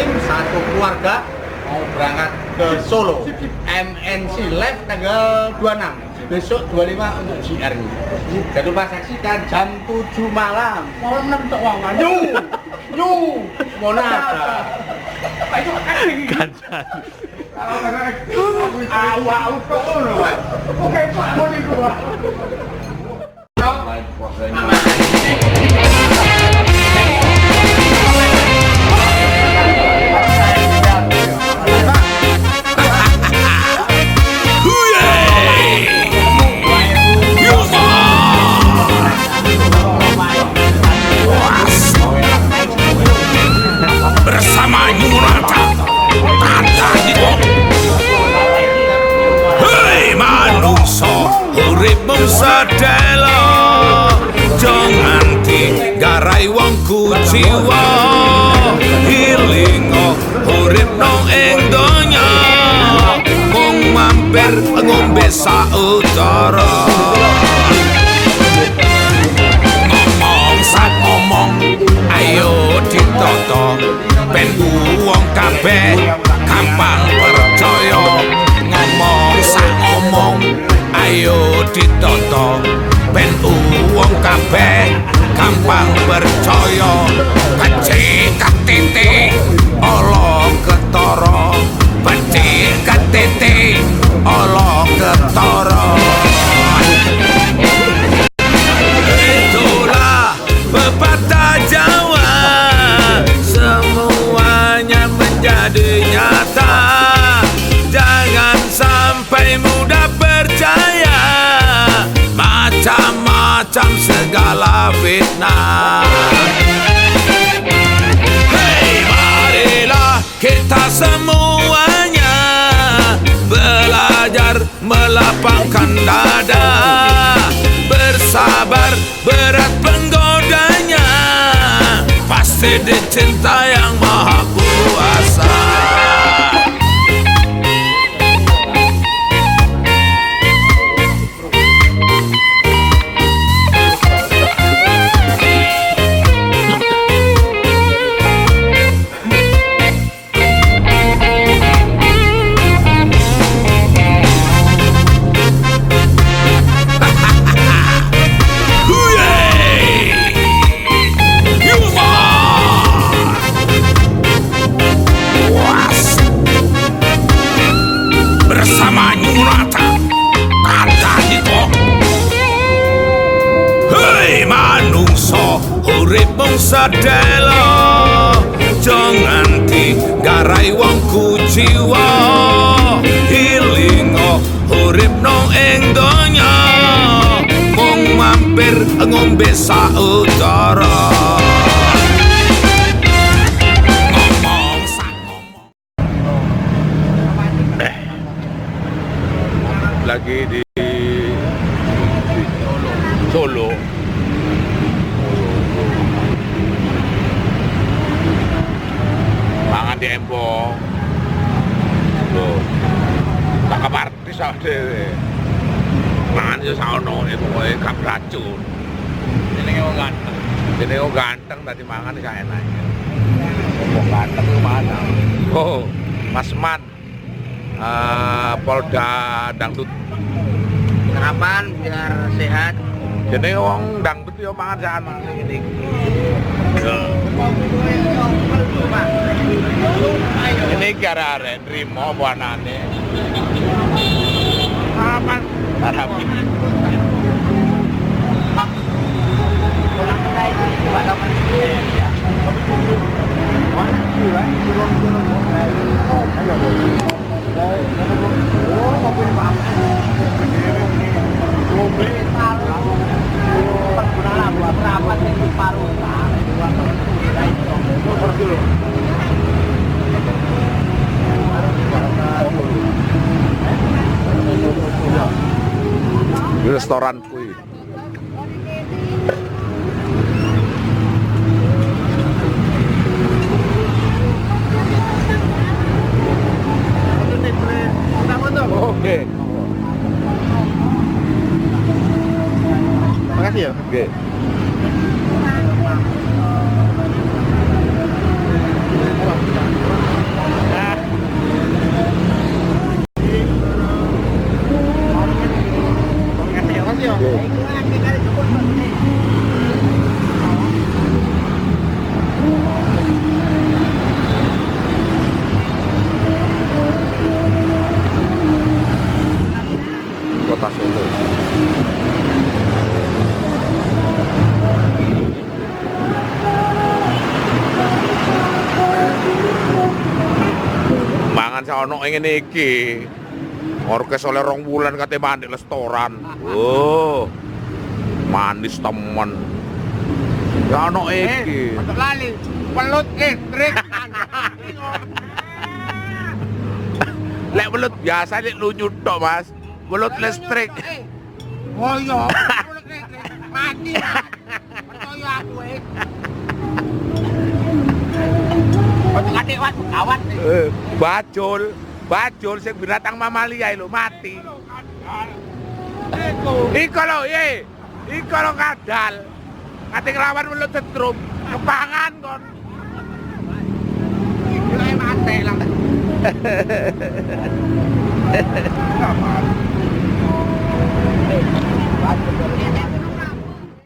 tim satu keluarga mau berangkat ke Solo MNC Live tanggal 26 besok 25 untuk GR jangan lupa saksikan jam 7 malam mau menang untuk uang nyu nyu mau nada Gansan. awal kok oke Pak mau kuciwa ilingo urip nang ing donya. Mung mampir ngombe sautara ngomong sak ngomong ayo ditoto ben wong kabeh gampang percaya. Ngomong sak ngomong ayo ditoto ben wong kabeh gampang percaya kecik katiti ala ketara becik katiti ala ketara Itulah pepatah Jawa. Semuanya menjadi fitnah Hei marilah kita semuanya Belajar melapangkan dada. Bersabar berat penggodanya. Pasti dicinta yang maha kuasa sedelo Jangan nganti garai wong kuciwa Ilingo urip nang ing donya Mung mampir ngombe sak ngomong Lagi di Solo. Empong. Loh. Tangkap artis awak dhewe. Mangan yo saono iku kowe gak racun. Jenenge wong ganteng. Jenenge wong ganteng tadi mangan gak enak. Wong ganteng mana? Oh, Mas Man. Eh, Polda Dangdut. Sarapan biar sehat Jenenge wong dangdut yo mangan sak mangan ngene iki. Arek nrimo apa anane? Aman. Harapi. Di restoran kuwi. Oke. makasih ya Oke. Ono ngene iki. Orkes oleh rong bulan kate mandi restoran. Oh. Manis temen. Ya ono iki. untuk lali pelut listrik Lek belut biasa lek lu nyutok, Mas. Belut listrik. Woyo, pelut listrik mati. Percaya aku eh. Kawan. Eh, bajul, bajul sing binatang mamalia lho mati. Iko lho, ye. Iko lho kadal. Kate nglawan belut setrum, kepangan kon. Mati. Batu